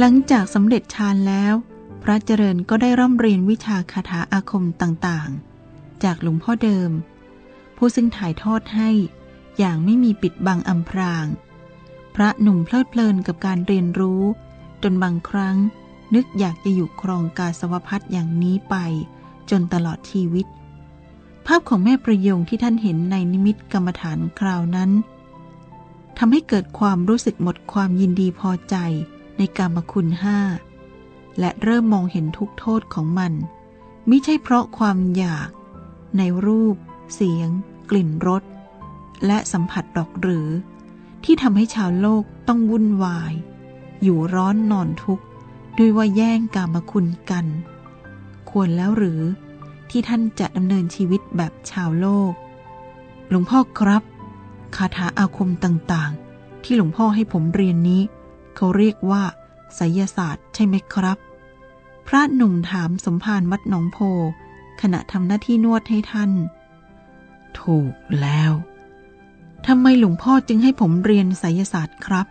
หลังจากสำเร็จฌานแล้ว พระเจริญก็ได้ร่ำเรียนวิชาคาถาอาคมต่างๆ จากหลวงพ่อเดิม ผู้ซึ่งถ่ายทอดให้อย่างไม่มีปิดบังอำพราง พระหนุ่มเพลิดเพลินกับการเรียนรู้ จนบางครั้งนึกอยากจะอยู่ครองกาสวพัฒอย่างนี้ไป จนตลอดชีวิต ภาพของแม่ประยงที่ท่านเห็นในนิมิตกรรมฐานคราวนั้นทำให้เกิดความรู้สึกหมดความยินดีพอใจ ในกรรมคุณห้า และเริ่มมองเห็นทุกโทษของมันม่ใช่เพราะความอยาก ในรูป เสียง กลิ่นรส และสัมผัสดอกหรือ ที่ทำให้ชาวโลกต้องวุ่นวาย อยู่ร้อนนอนทุกข์ ด้วยว่าแย่งกามคุณกัน ควรแล้วหรือที่ท่านจะดำเนินชีวิตแบบชาวโลก หลวงพ่อครับ คาถาอาคมต่างๆ ที่หลวงพ่อให้ผมเรียนนี้ เขาเรียกว่าไสยศาสตร์ใช่ไหมครับ พระหนุ่มถามสมภารวัดหนองโพ ขณะทำหน้าที่นวดให้ท่าน ถูกแล้วทำไมหลวงพ่อจึงให้ผมเรียนไสยศาสตร์ครับ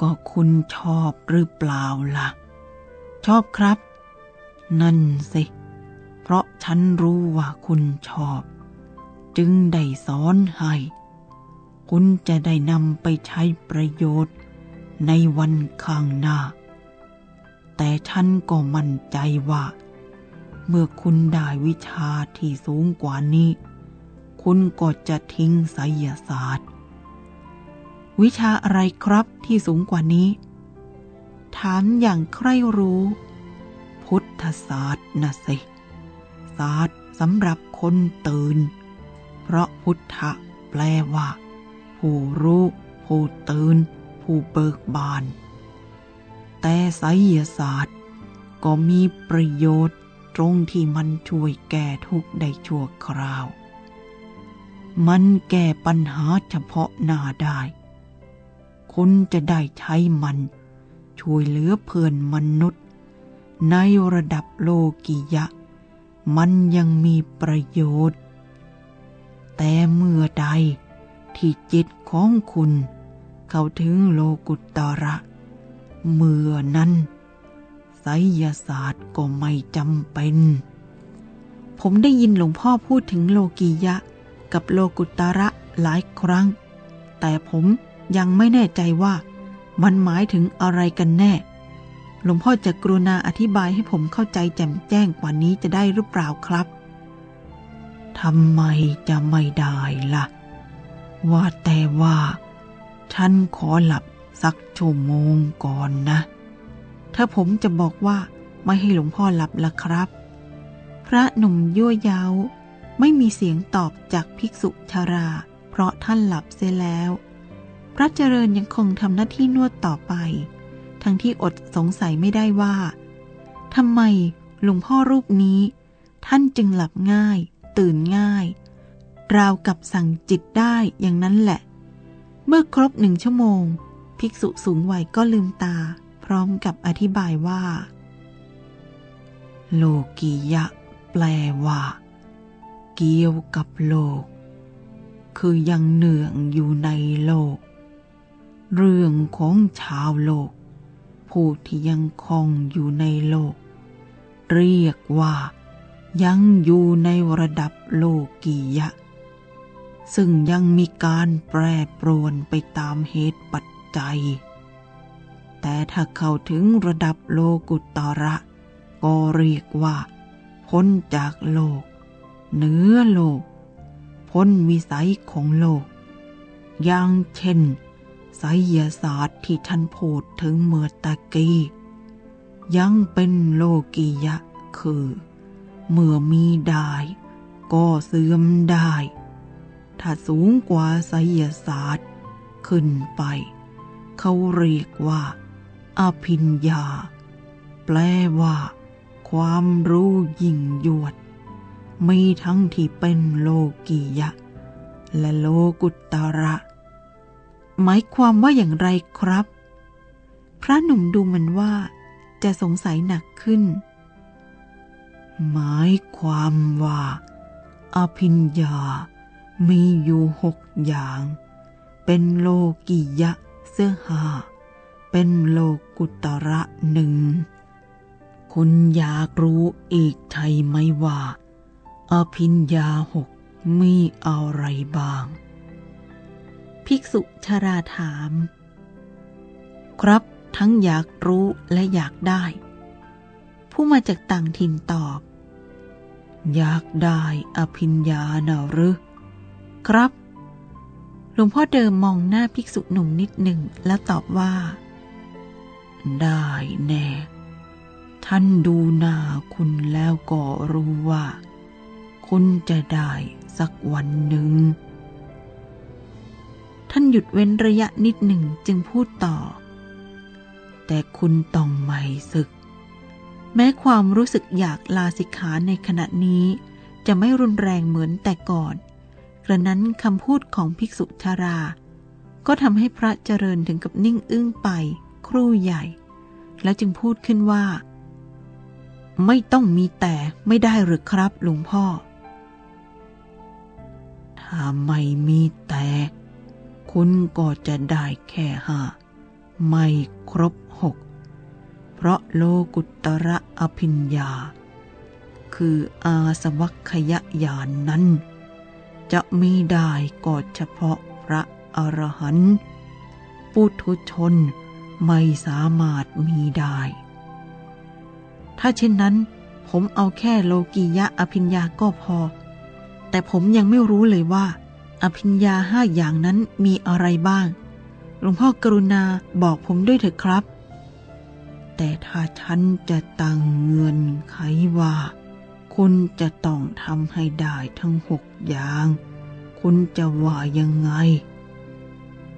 ก็คุณชอบหรือเปล่าละ่ะ ชอบครับ นั่นสิ เพราะฉันรู้ว่าคุณชอบ จึงได้สอนให้ คุณจะได้นำไปใช้ประโยชน์ ในวันข้างหน้า แต่ฉันก็มั่นใจว่า เมื่อคุณได้วิชาที่สูงกว่านี้ คุณก็จะทิ้งไสยศาสตร์ วิชาอะไรครับที่สูงกว่านี้ ถามอย่างใคร่รู้ พุทธศาสตร์นะสิ ศาสตร์สำหรับคนตื่น เพราะพุทธะแปลว่า ผู้รู้ ผู้ตื่น ผู้เบิกบาน แต่ไสยศาสตร์ก็มีประโยชน์ตรงที่มันช่วยแก้ทุกข์ได้ชั่วคราว มันแก้ปัญหาเฉพาะหน้าได้คุณจะได้ใช้มัน ช่วยเหลือเพื่อนมนุษย์ ในระดับโลกิยะ มันยังมีประโยชน์ แต่เมื่อใดที่จิตของคุณ เขาถึงโลกุตตระเมื่อนั้นไสยศาสตร์ก็ไม่จำเป็น ผมได้ยินหลวงพ่อพูดถึงโลกียะ กับโลกุตระหลายครั้ง แต่ผมยังไม่แน่ใจว่ามันหมายถึงอะไรกันแน่ หลวงพ่อจะกรุณาอธิบายให้ผมเข้าใจแจ่มแจ้งกว่านี้จะได้หรือเปล่าครับทำไมจะไม่ได้ละ่ะ ว่าแต่ว่า ฉันขอหลับสักชั่วโมงก่อนนะ ถ้าผมจะบอกว่าไม่ให้หลวงพ่อหลับละครับ พระหนุ่มยั่วยยาวไม่มีเสียงตอบจากภิกษุชารา เพราะท่านหลับเสียแล้ว พระเจริญยังคงทำหน้าที่นวดต่อไป ทั้งที่อดสงสัยไม่ได้ว่าทำไมหลวงพ่อรูปนี้ ท่านจึงหลับง่าย ตื่นง่าย ราวกับสั่งจิตได้อย่างนั้นแหละ เมื่อครบหนึ่งชั่วโมง ภิกษุสูงวัยก็ลืมตา พร้อมกับอธิบายว่า โลกียะ แปลว่า เกี่ยวกับโลก คือยังเนื่องอยู่ในโลก เรื่องของชาวโลก ผู้ที่ยังคงอยู่ในโลก เรียกว่า ยังอยู่ในระดับโลกียะ ซึ่งยังมีการแปรปรวนไปตามเหตุปัจจัย แต่ถ้าเข้าถึงระดับโลกุตระ ก็เรียกว่า พ้นจากโลก เหนือโลก พ้นวิสัยของโลก อย่างเช่นไสยศาสตร์ที่ท่านพูดถึงเมื่อตะกี้ยังเป็นโลกียะคือ เมื่อมีได้ ก็เสื่อมได้ ถ้าสูงกว่าไสยศาสตร์ ขึ้นไป เขาเรียกว่าอภิญญา แปลว่า ความรู้ยิ่งยวด มีทั้งที่เป็นโลกียะ และโลกุตระ หมายความว่าอย่างไรครับ พระหนุ่มดูเหมือนว่าจะสงสัยหนักขึ้น หมายความว่า อภิญญา มีอยู่หกอย่าง เป็นโลกียะเสื้อหาเป็นโลกุตระหนึ่ง คุณอยากรู้อีกใช่ไหมว่า อภิญญาหกมีอะไรบ้าง ภิกษุชราถาม ครับทั้งอยากรู้และอยากได้ ผู้มาจากต่างถิ่นตอบ อยากได้อภิญญาหนะหรือ ครับ หลวงพ่อเดิมมองหน้าภิกษุหนุ่มนิดหนึ่งแล้วตอบว่า ได้แน่ ท่านดูหน้าคุณแล้วก็รู้ว่า คุณจะได้สักวันหนึ่ง ท่านหยุดเว้นระยะนิดหนึ่งจึงพูดต่อ แต่คุณต้องไม่ศึก แม้ความรู้สึกอยากลาสิกขาในขณะนี้จะไม่รุนแรงเหมือนแต่ก่อน กระนั้นคำพูดของภิกษุชารา ก็ทำให้พระเจริญถึงกับนิ่งอึ้งไป ครู่ใหญ่ แล้วจึงพูดขึ้นว่า ไม่ต้องมีแต่ไม่ได้หรือครับหลวงพ่อ ถ้าไม่มีแต่ คุณก็จะได้แค่ห้าไม่ครบหกเพราะโลกุตระอภิญญา คืออาสวัคยญาณนนั้น จะมีได้ก็เฉพาะพระอรหันต์ปุถุชนไม่สามารถมีได้ ถ้าเช่นนั้น ผมเอาแค่โลกียะอภิญญาก็พอ แต่ผมยังไม่รู้เลยว่า อภิญญาห้าอย่างนั้นมีอะไรบ้าง หลวงพ่อกรุณาบอกผมด้วยเถอะครับ แต่ถ้าฉันจะตั้งเงื่อนไขว่า คุณจะต้องทำให้ได้ทั้งหกอย่าง คุณจะว่ายังไง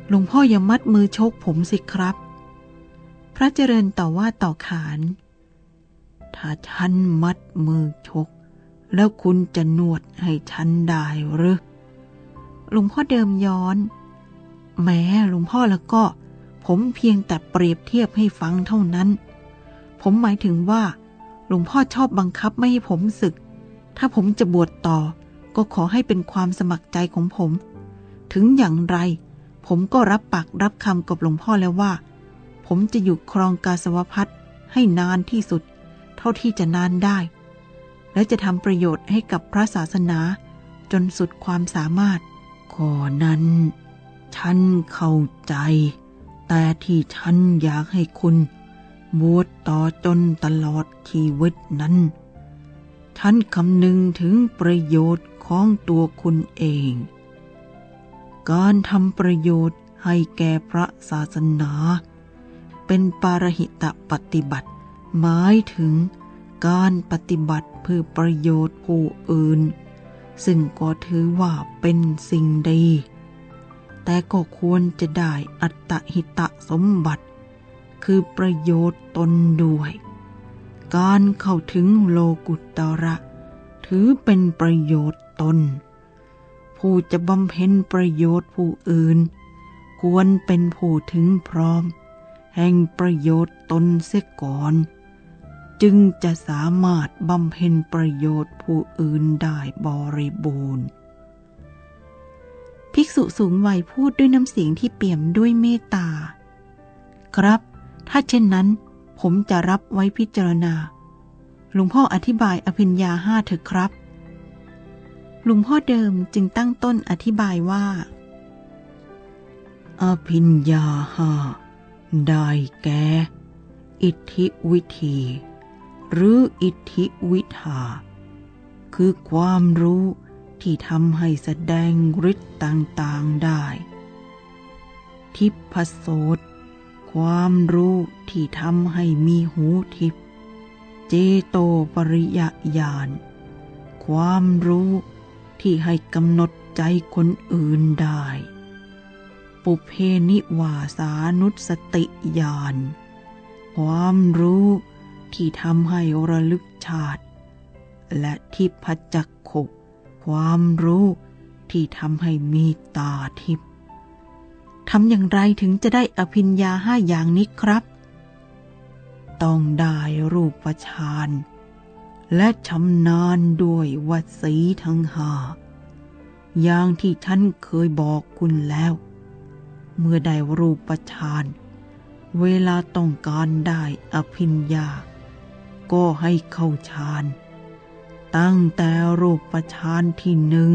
หลวงพ่ออย่ามัดมือชกผมสิครับ พระเจริญต่อว่าต่อขาน ถ้าฉันมัดมือชก แล้วคุณจะนวดให้ฉันได้หรือ หลวงพ่อเดิมย้อน แม้หลวงพ่อแล้วก็ ผมเพียงแต่เปรียบเทียบให้ฟังเท่านั้น ผมหมายถึงว่า ลวงพ่อชอบบังคับไม่ให้ผมศึก ถ้าผมจะบวชต่อ ก็ขอให้เป็นความสมัครใจของผม ถึงอย่างไร ผมก็รับปากรับคำกับหลวงพ่อแล้วว่า ผมจะอยู่ครองกาสวพัฒให้นานที่สุด เท่าที่จะนานได้ และจะทำประโยชน์ให้กับพระศาสนา จนสุดความสามารถข้อนั้น ฉันเข้าใจ แต่ที่ฉันอยากให้คุณ บวชต่อจนตลอดชีวิตนั้นฉันคำนึงถึงประโยชน์ของตัวคุณเอง การทำประโยชน์ให้แก่พระศาสนา เป็นปารหิตปฏิบัติ หมายถึงการปฏิบัติเพื่อประโยชน์ผู้อื่น ซึ่งก็ถือว่าเป็นสิ่งดี แต่ก็ควรจะได้อัตหิตสมบัติ คือประโยชน์ตนด้วย การเข้าถึงโลกุตระ ถือเป็นประโยชน์ตน ผู้จะบำเพ็ญประโยชน์ผู้อื่น ควรเป็นผู้ถึงพร้อม แห่งประโยชน์ตนเสียก่อน จึงจะสามารถบำเพ็ญประโยชน์ผู้อื่นได้บริบูรณ์ภิกษุสูงวัยพูดด้วยน้ำเสียงที่เปี่ยมด้วยเมตตา ครับ ถ้าเช่นนั้น ผมจะรับไว้พิจารณา หลวงพ่ออธิบายอภิญญาห้าเถอะครับ หลวงพ่อเดิมจึงตั้งต้นอธิบายว่า อภิญญาห้าได้แก่ อิทธิวิธี หรืออิทธิวิธา คือความรู้ที่ทำให้แสดงฤทธิ์ต่างๆได้ ทิพโสต ความรู้ที่ทำให้มีหูทิพเจโตปริยญาณ ความรู้ที่ให้กำหนดใจคนอื่นได้ ปุเพนิวาสานุสติญาณ ความรู้ที่ทำให้ระลึกชาติ และทิพจักขุความรู้ที่ทำให้มีตาทิพย์ ทำอย่างไรถึงจะได้อภิญญาห้าอย่างนี้ครับ ต้องได้รูปฌานและชำนาญด้วยวัสีทั้งห้าอย่างที่ฉันเคยบอกคุณแล้ว เมื่อได้รูปฌานเวลาต้องการได้อภิญญา ก็ให้เข้าฌาน ตั้งแต่รูปฌานที่หนึ่ง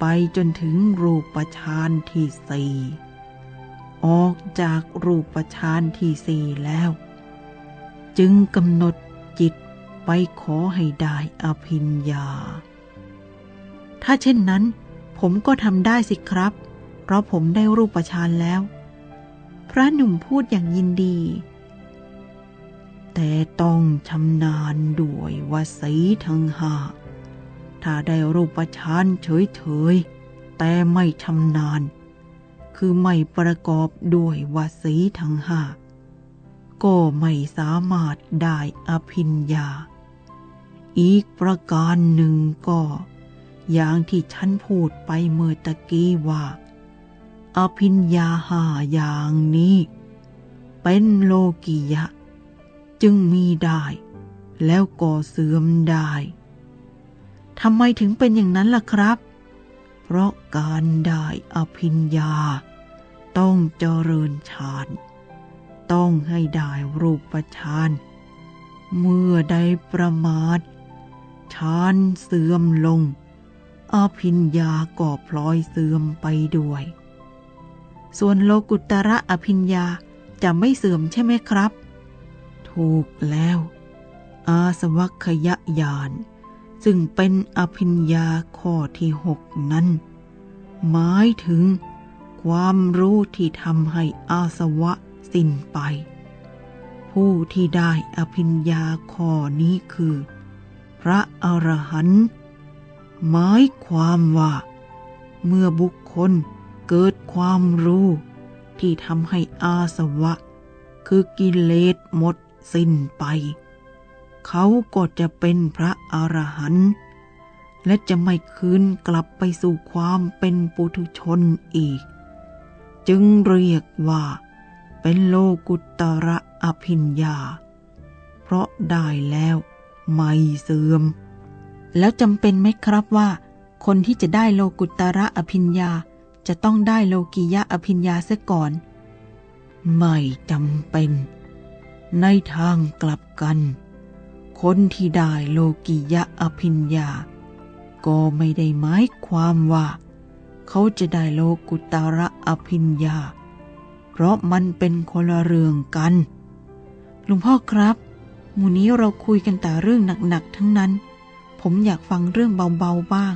ไปจนถึงรูปฌานที่สี่ ออกจากรูปฌานที่สี่แล้ว จึงกำหนดจิตไปขอให้ได้อภิญญา ถ้าเช่นนั้น ผมก็ทำได้สิครับ เพราะผมได้รูปฌานแล้ว พระหนุ่มพูดอย่างยินดี แต่ต้องชำนาญด้วยวสีทั้งห้าถ้าได้รูปฌานเฉยๆ แต่ไม่ชำนาญ คือไม่ประกอบด้วยวสีทั้งห้าก็ไม่สามารถได้อภิญญา อีกประการหนึ่งก็ อย่างที่ฉันพูดไปเมื่อตะกี้ว่า อภิญญาหาอย่างนี้ เป็นโลกิยะ จึงมีได้ แล้วก็เสื่อมได้ทำไมถึงเป็นอย่างนั้นล่ะครับ เพราะการได้อภิญญา ต้องเจริญฌาน ต้องให้ได้รูปฌาน เมื่อได้ประมาทฌานเสื่อมลง อภิญญาก็พลอยเสื่อมไปด้วย ส่วนโลกุตระอภิญญาจะไม่เสื่อมใช่ไหมครับ ถูกแล้ว อาสวัคยญาณ ซึ่งเป็นอภิญญาข้อที่หกนั้น หมายถึงความรู้ที่ทำให้อาสวะสิ้นไป ผู้ที่ได้อภิญญาข้อนี้คือ พระอรหันต์หมายความว่า เมื่อบุคคลเกิดความรู้ที่ทำให้อาสวะ คือกิเลสหมดสิ้นไป เขาก็จะเป็นพระอรหันต์และจะไม่คืนกลับไปสู่ความเป็นปุถุชนอีก จึงเรียกว่าเป็นโลกุตระอภิญญา เพราะได้แล้วไม่เสื่อม แล้วจำเป็นไหมครับว่า คนที่จะได้โลกุตระอภิญญาจะต้องได้โลกิยะอภิญญาเสียก่อน ไม่จำเป็น ในทางกลับกัน คนที่ได้โลกิยะอภิญญา ก็ไม่ได้หมายความว่า เขาจะได้โลกุตระอภิญญา เพราะมันเป็นคนละเรื่องกัน หลวงพ่อครับหมู่นี้เราคุยกันแต่เรื่องหนักๆทั้งนั้น ผมอยากฟังเรื่องเบาๆบ้าง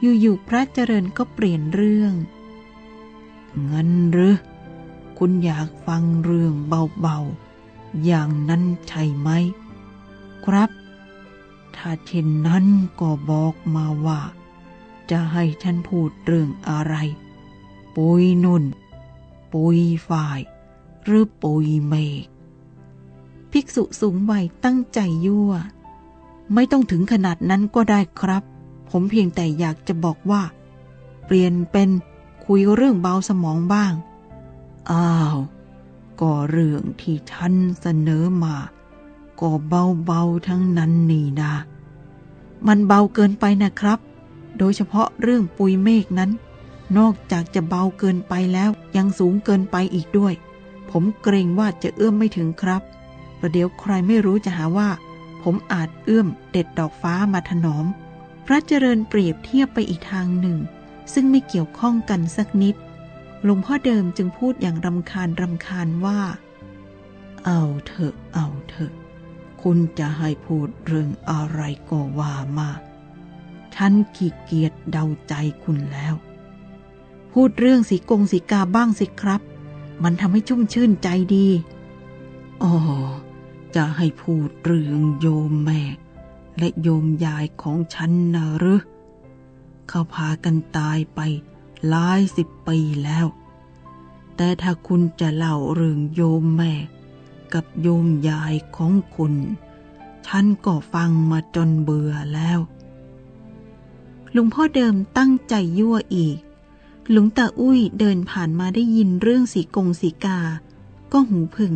อยู่ๆพระเจริญก็เปลี่ยนเรื่อง งั้นหรือ คุณอยากฟังเรื่องเบาๆ อย่างนั้นใช่ไหม ครับ ถ้าเช่นนั้นก็บอกมาว่า จะให้ฉันพูดเรื่องอะไร ปุยนุ่น ปุยฝ่าย หรือปุยเมฆภิกษุสูงวัยตั้งใจยั่ว ไม่ต้องถึงขนาดนั้นก็ได้ครับ ผมเพียงแต่อยากจะบอกว่า เปลี่ยนเป็นคุยเรื่องเบาสมองบ้าง อ้าว ก็เรื่องที่ท่านเสนอมา ก็เบาๆทั้งนั้นนี่นะมันเบาเกินไปนะครับ โดยเฉพาะเรื่องปุยเมฆนั้น นอกจากจะเบาเกินไปแล้วยังสูงเกินไปอีกด้วย ผมเกรงว่าจะเอื้อมไม่ถึงครับ ประเดี๋ยวใครไม่รู้จะหาว่า ผมอาจเอื้อมเด็ดดอกฟ้ามาถนอม พระเจริญเปรียบเทียบไปอีกทางหนึ่ง ซึ่งไม่เกี่ยวข้องกันสักนิดหลวงพ่อเดิมจึงพูดอย่างรำคาญรำคาญว่า เอาเถอะเอาเถอะ คุณจะให้พูดเรื่องอะไรก็ว่ามาฉันขี้เกียจเดาใจคุณแล้ว พูดเรื่องสีกงสีกาบ้างสิครับ มันทำให้ชุ่มชื่นใจดี อ๋อ จะให้พูดเรื่องโยมแม่ และโยมยายของฉันนะหรือเขาพากันตายไปหลายสิบปีแล้ว แต่ถ้าคุณจะเล่าเรื่องโยมแม่ กับโยมยายของคุณ ฉันก็ฟังมาจนเบื่อแล้วหลวงพ่อเดิมตั้งใจยั่วอีก หลวงตาอุ้ยเดินผ่านมาได้ยินเรื่องสีกงสีกา ก็หูผึ่ง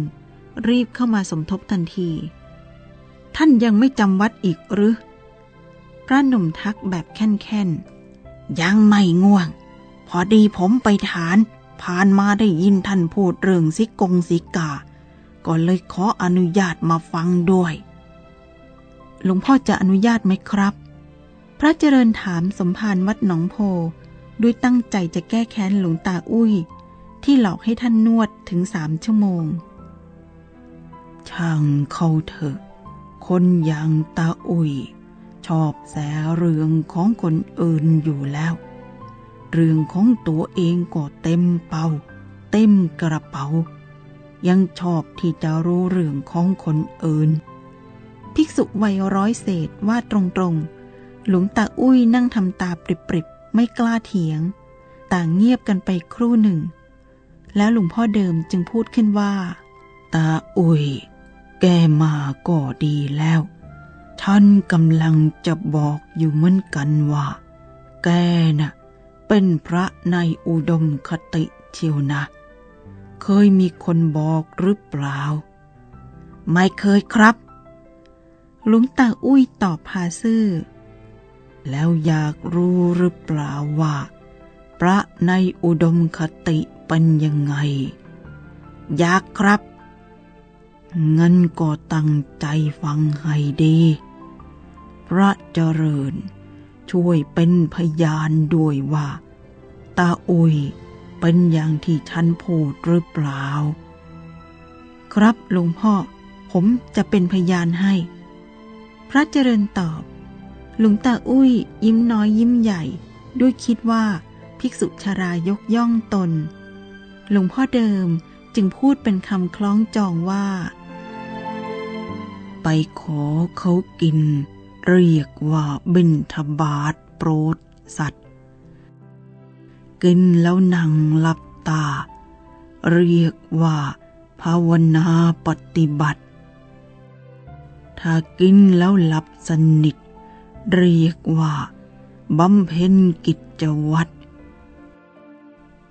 รีบเข้ามาสมทบทันที ท่านยังไม่จำวัดอีกหรือ พระหนุ่มทักแบบแค่นๆ ยังไม่ง่วง พอดีผมไปฐาน ผ่านมาได้ยินท่านพูดเรื่องสิกงสิกา ก็เลยขออนุญาตมาฟังด้วย หลวงพ่อจะอนุญาตไหมครับ พระเจริญถามสมภารวัดหนองโพ ด้วยตั้งใจจะแก้แค้นหลวงตาอุ้ย ที่หลอกให้ท่านนวดถึงสามชั่วโมง ช่างเขาเถอะ คนอย่างตาอุ้ย ชอบแสเรื่องของคนอื่นอยู่แล้ว เรื่องของตัวเองก็เต็มเป่า เต็มกระเป๋า ยังชอบที่จะรู้เรื่องของคนอื่น ภิกษุวัยร้อยเศษว่าตรงๆ หลวงตาอุ้ยนั่งทำตาปริบๆ ไม่กล้าเถียง ต่างเงียบกันไปครู่หนึ่ง แล้วหลวงพ่อเดิมจึงพูดขึ้นว่า ตาอุ้ย แกมาก็ดีแล้ว ท่านกำลังจะบอกอยู่เหมือนกันว่า แกน่ะเป็นพระในอุดมคติเชียวนะ เคยมีคนบอกหรือเปล่า ไม่เคยครับหลวงตาอุ้ยตอบพาซื่อ แล้วอยากรู้หรือเปล่าว่า พระในอุดมคติเป็นยังไง อยากครับงั้นก็ตั้งใจฟังให้ดี พระเจริญช่วยเป็นพยานด้วยว่า ตาอุ้ย เป็นอย่างที่ฉันพูดหรือเปล่า ครับหลวงพ่อ ผมจะเป็นพยานให้ พระเจริญตอบ หลวงตาอุ้ยยิ้มน้อยยิ้มใหญ่ ด้วยคิดว่าภิกษุชารายกย่องตน หลวงพ่อเดิมจึงพูดเป็นคำคล้องจองว่า ไปขอเขากิน เรียกว่าบิณฑบาตโปรดสัตว์ กินแล้วนั่งหลับตา เรียกว่า ภาวนาปฏิบัติ ถ้ากินแล้วหลับสนิท เรียกว่าบำเพ็ญกิจวัตร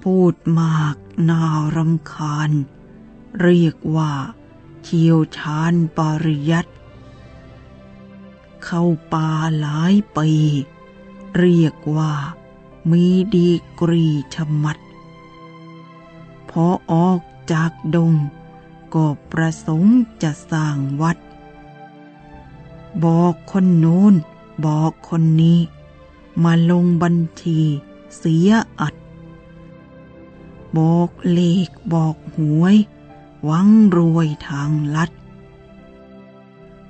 พูดมากน่ารำคาญ เรียกว่าเชี่ยวชาญปริยัติเข้าป่าหลายปี เรียกว่า มีดีกรีชมัด พอออกจากดง ก็ประสงค์จะสร้างวัด บอกคนโน้นบอกคนนี้ มาลงบัญชีเสียอัด บอกเลขบอกหวย หวังรวยทางลัด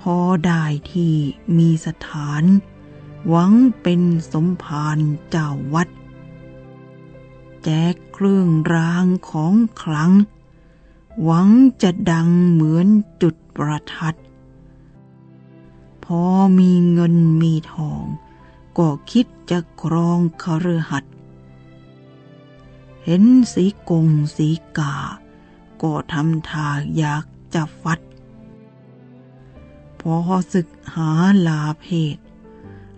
พอได้ที่มีสถาน หวังเป็นสมภารเจ้าวัด แจกเครื่องรางของขลัง หวังจะดังเหมือนจุดประทัด พอมีเงินมีทอง ก็คิดจะครองคฤหัสถ์เห็นสีกงสีกา ก็ทำท่าอยากจะฟัด พอศึกหาลาเพศ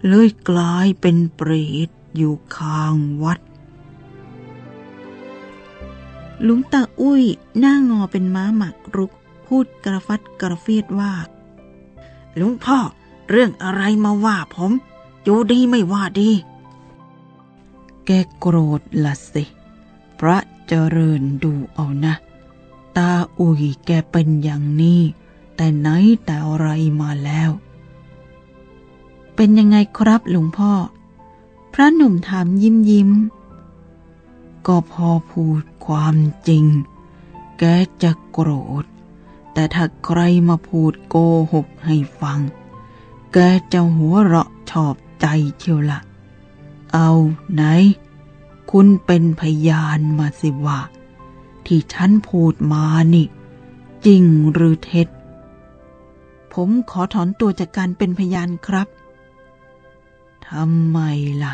เลยกลายเป็นเปรตอยู่ข้างวัด หลวงตาอุ้ยหน้างอเป็นม้าหมักรุก พูดกระฟัดกระเฟียดว่าหลวงพ่อเรื่องอะไรมาว่าผมอยู่ดีไม่ว่าดี แกโกรธละสิ พระเจริญดูเอานะ ตาอุยแกเป็นอย่างนี้ แต่ไหนแต่อะไรมาแล้ว เป็นยังไงครับหลวงพ่อ พระหนุ่มถามยิ้มยิ้ม ก็พอพูดความจริง แกจะโกรธ แต่ถ้าใครมาพูดโกหกให้ฟัง แกจะหัวเราะชอบใจเชียวละเอาไหน คุณเป็นพยานมาสิว่า ที่ฉันพูดมานี่ จริงหรือเท็จ ผมขอถอนตัวจากการเป็นพยานครับำไมล่ะ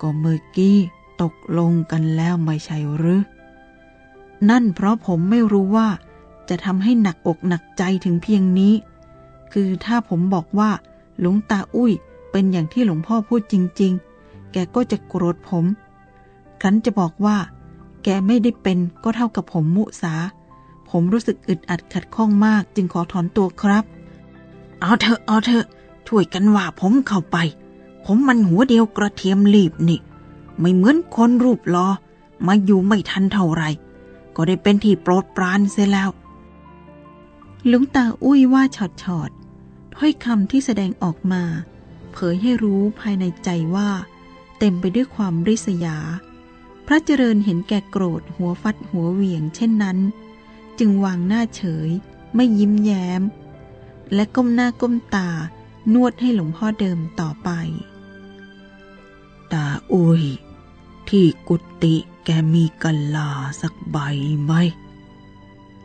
ก็เมื่อกี้ตกลงกันแล้วไม่ใช่หรือ นั่นเพราะผมไม่รู้ว่า จะทำให้หนักอกหนักใจถึงเพียงนี้ คือถ้าผมบอกว่าหลวงตาอุ้ยเป็นอย่างที่หลวงพ่อพูดจริง ๆ แกก็จะโกรธผมครั้นจะบอกว่า แกไม่ได้เป็นก็เท่ากับผมมุสา ผมรู้สึกอึดอัดขัดข้องมากจึงขอถอนตัวครับ เอาเถอะเอาเถอะช่วยกันว่าผมเข้าไป ผมมันหัวเดียวกระเทียมรีบนี่ ไม่เหมือนคนรูปรอมาอยู่ไม่ทันเท่าไร ก็ได้เป็นที่โปรดปรานเสียแล้ว ลุงตาอุ้ยว่าฉอดฉอดถ้อยคำที่แสดงออกมา เผยให้รู้ภายในใจว่า เต็มไปด้วยความริษยา พระเจริญเห็นแก่โกรธหัวฟัดหัวเหวี่ยงเช่นนั้น จึงวางหน้าเฉย ไม่ยิ้มแย้ม และก้มหน้าก้มตานวดให้หลวงพ่อเดิมต่อไป ตาอุ้ย ที่กุฏิแกมีกะลาสักใบไหม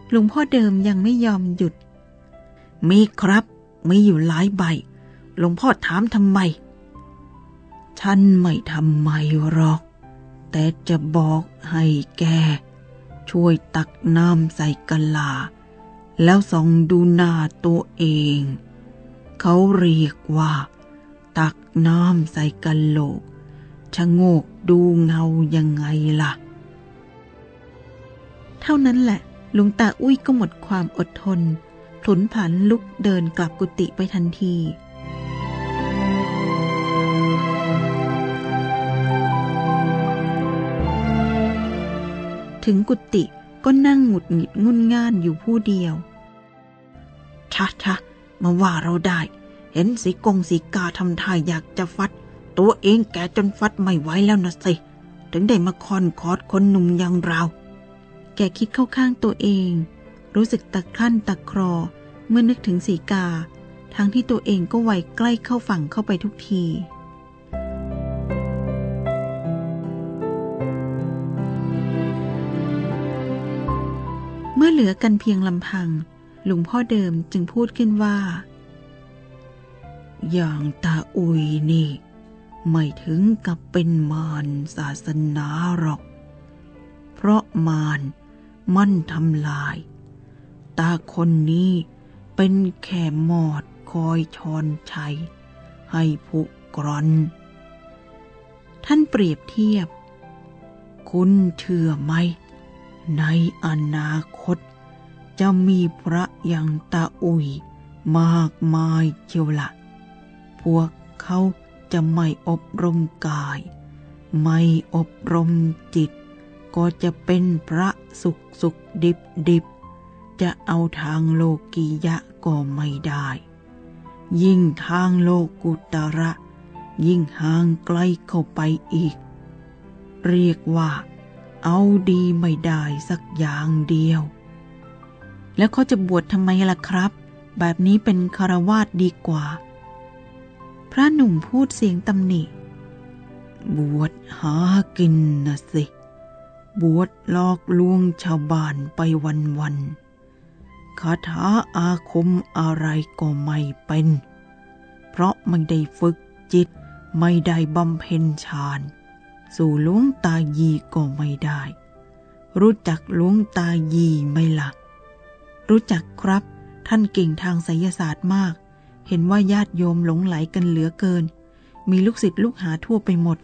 หลวงพ่อเดิมยังไม่ยอมหยุด มีครับ มีอยู่หลายใบ หลวงพ่อถามทำไม ฉันไม่ทำไมหรอก แต่จะบอกให้แก ช่วยตักน้ำใส่กะลา แล้วส่องดูหน้าตัวเอง เขาเรียกว่า ตักน้ำใส่กะโหลก ชะโงกดูเงายังไงล่ะ เท่านั้นแหละลุงตาอุ้ยก็หมดความอดทนผลุนผันลุกเดินกลับกุฏิไปทันทีถึงกุฏิก็นั่งหงุดหงิดงุนง่านอยู่ผู้เดียว ชะชะมาว่าเราได้ เห็นสีกงสีกาทำท่าอยากจะฟัด ตัวเองแกจนฟัดไม่ไหวแล้วนะสิ ถึงได้มาคอนคอดคนหนุ่มอย่างเรา แกคิดเข้าข้างตัวเอง รู้สึกตะครั่นตะครอ เมื่อนึกถึงสีกา ทั้งที่ตัวเองก็ไวใกล้เข้าฝั่งเข้าไปทุกทีเมื่อเหลือกันเพียงลำพัง หลวงพ่อเดิมจึงพูดขึ้นว่า อย่างตาอุยนี่ ไม่ถึงกับเป็นมารศาสนาหรอก เพราะมารมันทำลาย ตาคนนี้เป็นแค่หมอดคอยชอนชัย ให้ผุกรอน ท่านเปรียบเทียบ คุณเชื่อไหม ในอนาคต จะมีพระอย่างตาอุยมากมายเชียวละ พวกเขา จะไม่อบรมกาย ไม่อบรมจิต ก็จะเป็นพระสุขสุขดิบดิบ จะเอาทางโลกียะก็ไม่ได้ ยิ่งทางโลกุตระ ยิ่งห่างไกลเข้าไปอีก เรียกว่า เอาดีไม่ได้สักอย่างเดียว แล้วเขาจะบวชทำไมล่ะครับ แบบนี้เป็นคารวาสดีกว่า พระหนุ่มพูดเสียงตำหนิ บวชหากินนะสิ บวชหลอกลวงชาวบ้านไปวันวันคาถาอาคมอะไรก็ไม่เป็น เพราะไม่ได้ฝึกจิต ไม่ได้บำเพ็ญฌาน สู่หลวงตายีก็ไม่ได้ รู้จักหลวงตายีไหมละ่ะ รู้จักครับ ท่านเก่งทางไสยศาสตร์มาก เห็นว่าญาติโยมหลงไหลกันเหลือเกิน มีลูกศิษย์ลูกหาทั่วไปหมด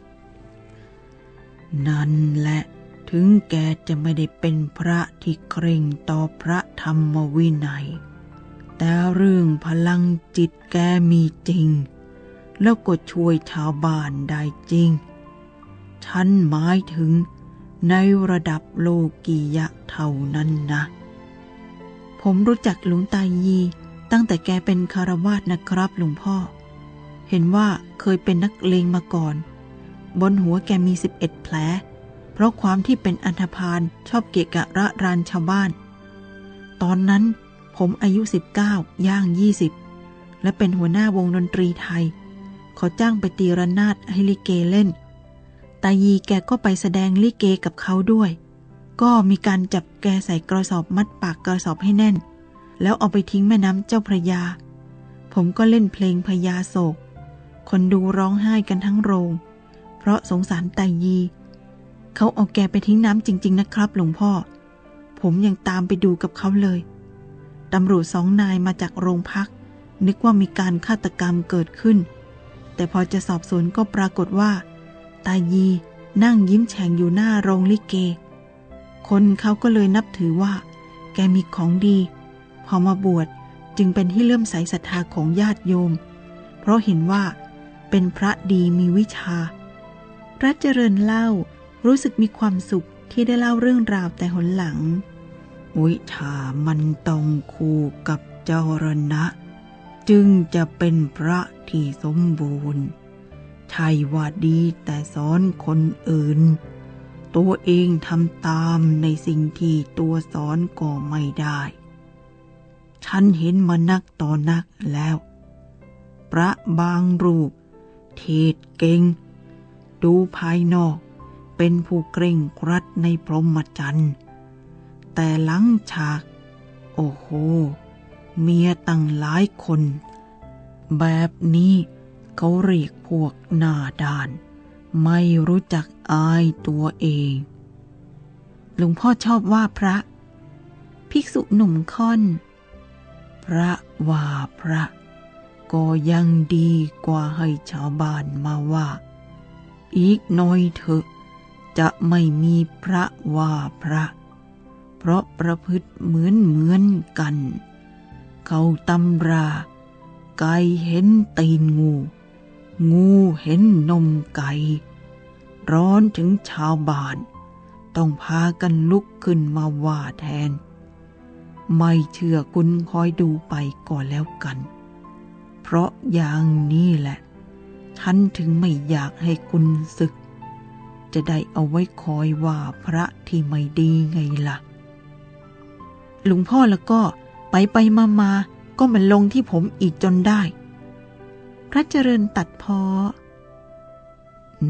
นั่นแหละถึงแกจะไม่ได้เป็นพระที่เคร่งต่อพระธรรมวินัย แต่เรื่องพลังจิตแกมีจริง แล้วก็ช่วยชาวบ้านได้จริง ฉันหมายถึงในระดับโลกียะเท่านั้นนะ ผมรู้จักหลวงตายี ตั้งแต่แกเป็นคารวาสนะครับหลวงพ่อ เห็นว่าเคยเป็นนักเลงมาก่อน บนหัวแกมีสิบเอ็ดแผล เพราะความที่เป็นอันธพาลชอบเกะกะระรานชาวบ้าน ตอนนั้นผมอายุ 19 ย่าง 20 และเป็นหัวหน้าวงดนตรีไทยขาจ้างไปตีระนาดให้ลิเกเล่น ตายีแกก็ไปแสดงลิเกกับเขาด้วย ก็มีการจับแกใส่กระสอบมัดปากกระสอบให้แน่น แล้วเอาไปทิ้งแม่น้ำเจ้าพระยา ผมก็เล่นเพลงพญาโศก คนดูร้องไห้กันทั้งโรง เพราะสงสารตายี เขาเอาแกไปทิ้งน้ำจริง ๆ นะครับ หลวงพ่อ ผมยังตามไปดูกับเขาเลยตำรวจสองนายมาจากโรงพัก นึกว่ามีการฆาตกรรมเกิดขึ้น แต่พอจะสอบสวนก็ปรากฏว่า ตายีนั่งยิ้มแฉ่งอยู่หน้าโรงลิเก คนเขาก็เลยนับถือว่า แกมีของดี อมาบวชจึงเป็นที่เลื่อมใสศรัทธาของญาติโยม เพราะเห็นว่าเป็นพระดีมีวิชาพระเจริญเล่ารู้สึกมีความสุขที่ได้เล่าเรื่องราวแต่หนหลัง วิชามันต้องคู่กับเจรณะ จึงจะเป็นพระที่สมบูรณ์ใช่ว่าดีแต่สอนคนอื่น ตัวเองทำตามในสิ่งที่ตัวสอนก็ไม่ได้ ฉันเห็นมานักต่อนักแล้ว พระบางรูป เทศเก่ง ดูภายนอก เป็นผู้เกร่งครัดในพรหมจรรย์ แต่หลังฉาก โอ้โห เมียตั้งหลายคน แบบนี้เขาเรียกพวกหน้าด้าน ไม่รู้จักอายตัวเอง หลวงพ่อชอบว่าพระ ภิกษุหนุ่มค่อน พระว่าพระ ก็ยังดีกว่าให้ชาวบ้านมาว่า อีกน้อยเถอะ จะไม่มีพระว่าพระ เพราะประพฤติเหมือนเหมือนกัน เขาตำรา ไก่เห็นตีนงู งูเห็นนมไก่ ร้อนถึงชาวบ้าน ต้องพากันลุกขึ้นมาว่าแทน ไม่เชื่อคุณคอยดูไปก่อนแล้วกัน เพราะอย่างนี้แหละ ฉันถึงไม่อยากให้คุณศึก จะได้เอาไว้คอยว่าพระที่ไม่ดีไงละ่ะ หลวงพ่อแล้วก็ไปไปมามาก็มันลงที่ผมอีกจนได้ พระเจริญตัดพอ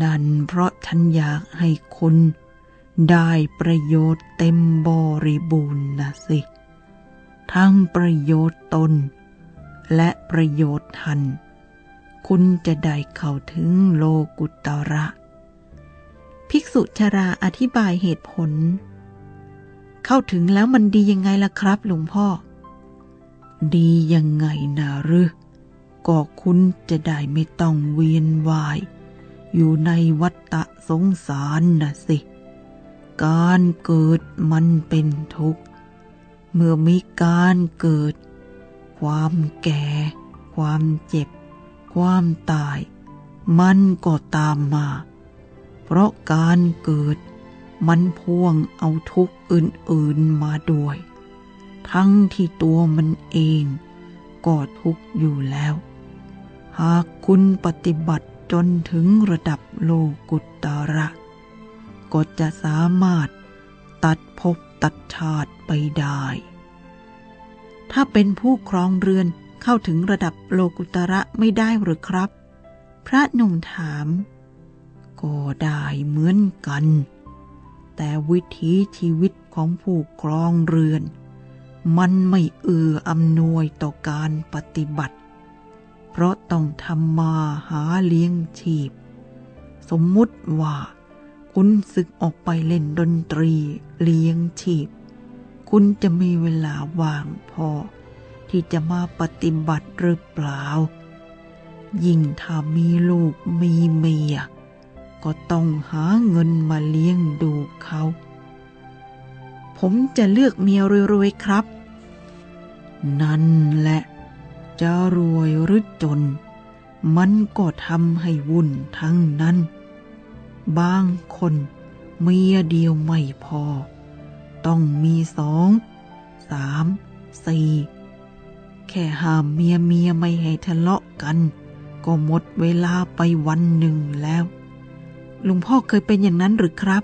นั่นเพราะฉันอยากให้คุณได้ประโยชน์เต็มบริบูรณ์นะสิ ทั้งประโยชน์ตน และประโยชน์ทัน คุณจะได้เข้าถึงโลกุตระ ภิกษุชราอธิบายเหตุผล เข้าถึงแล้วมันดียังไงล่ะครับหลวงพ่อ ดียังไงนะหรือก็คุณจะได้ไม่ต้องเวียนวาย อยู่ในวัฏฏสงสารนะสิ การเกิดมันเป็นทุกข์ เมื่อมีการเกิด ความแก่ ความเจ็บ ความตาย มันก็ตามมา เพราะการเกิด มันพ่วงเอาทุกข์อื่นๆมาด้วย ทั้งที่ตัวมันเองก็ทุกข์อยู่แล้ว หากคุณปฏิบัติจนถึงระดับโลกุตระ ก็จะสามารถตัดภพ ตัดชาติไปได้ ถ้าเป็นผู้ครองเรือนเข้าถึงระดับโลกุตระไม่ได้หรือครับ พระหนุ่มถาม ก็ได้เหมือนกัน แต่วิถีชีวิตของผู้ครองเรือน มันไม่เอื้ออำนวยต่อการปฏิบัติ เพราะต้องทำมาหาเลี้ยงชีพ สมมุติว่า คุณศึกออกไปเล่นดนตรีเลี้ยงชีพ คุณจะมีเวลาว่างพอ ที่จะมาปฏิบัติหรือเปล่า ยิ่งถ้ามีลูกมีเมีย ก็ต้องหาเงินมาเลี้ยงดูเขา ผมจะเลือกเมียรวยๆครับ นั่นแหละ จะรวยหรือจน มันก็ทำให้วุ่นทั้งนั้น บางคนเมียเดียวไม่พอ ต้องมีสองสามสี่แค่ห้ามเมียเมียไม่ให้ทะเลาะกัน ก็หมดเวลาไปวันหนึ่งแล้วลุงพ่อเคยเป็นอย่างนั้นหรือครับ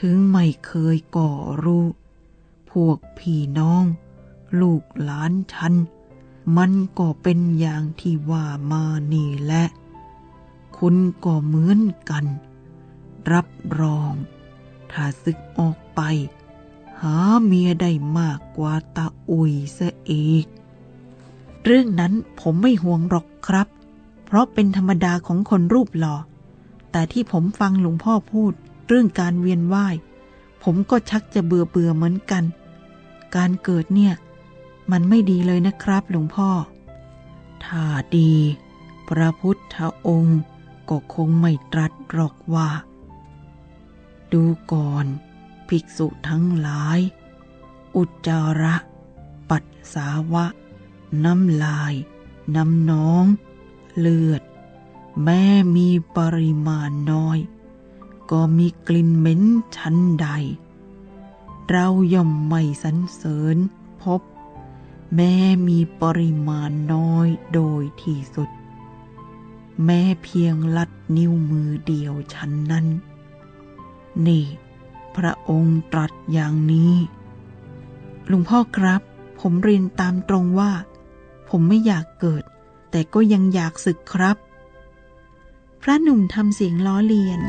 ถึงไม่เคยก็รู้ พวกพี่น้อง ลูกหลานฉัน มันก็เป็นอย่างที่ว่ามานี่แหละ คุณก็เหมือนกัน รับรอง ถ้าซึกออกไป หาเมียได้มากกว่าตาอุ่ยซะอีก เรื่องนั้นผมไม่ห่วงหรอกครับ เพราะเป็นธรรมดาของคนรูปหล่อ แต่ที่ผมฟังหลวงพ่อพูด เรื่องการเวียนว่าย ผมก็ชักจะเบื่อเบื่อเหมือนกัน การเกิดเนี่ย มันไม่ดีเลยนะครับหลวงพ่อ ถ้าดีพระพุทธองค์ ก็คงไม่ตรัสหรอกว่า ดูก่อนภิกษุทั้งหลาย อุจจาระ ปัสสาวะ น้ำลาย น้ำน้อง เลือด แม้มีปริมาณน้อย ก็มีกลิ่นเหม็นชั้นใด เราย่อมไม่สรรเสริญพบ แม้มีปริมาณน้อยโดยที่สุด แม้เพียงลัดนิ้วมือเดียวฉันนั้น นี่ พระองค์ตรัสอย่างนี้ลุงพ่อครับ ผมเรียนตามตรงว่า ผมไม่อยากเกิด แต่ก็ยังอยากศึกครับ พระหนุ่มทำเสียงล้อเลียน